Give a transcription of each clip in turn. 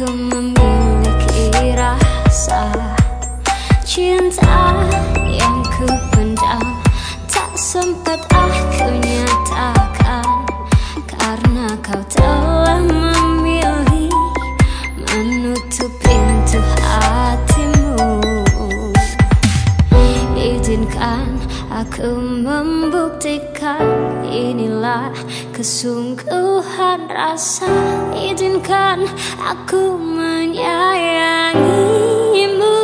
Memiliki rasa cinta yang ku pendam. Tak sempat aku nyatakan Karena kau telah memilih Menutup pintu hatimu. Izinkan membuktikan inilah kesungguhan rasa. Izinkan aku menyayangimu.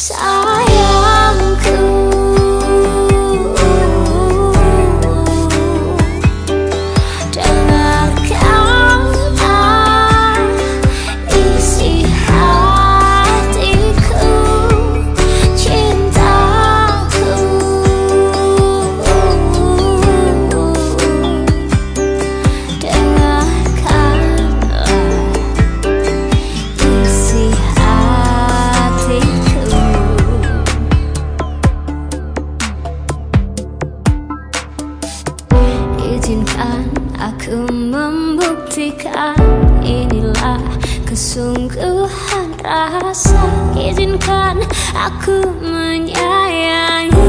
Izinkan aku membuktikan inilah kesungguhan rasa. Izinkan aku menyatakan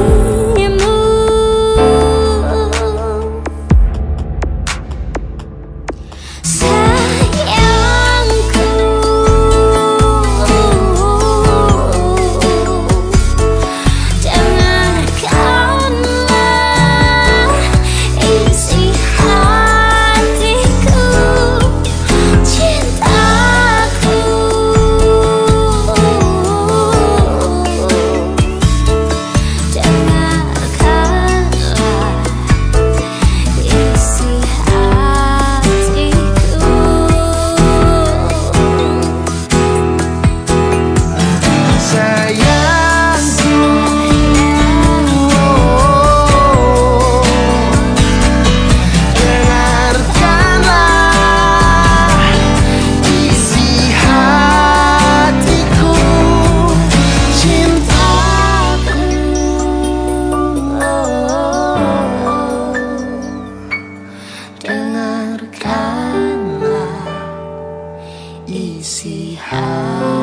now.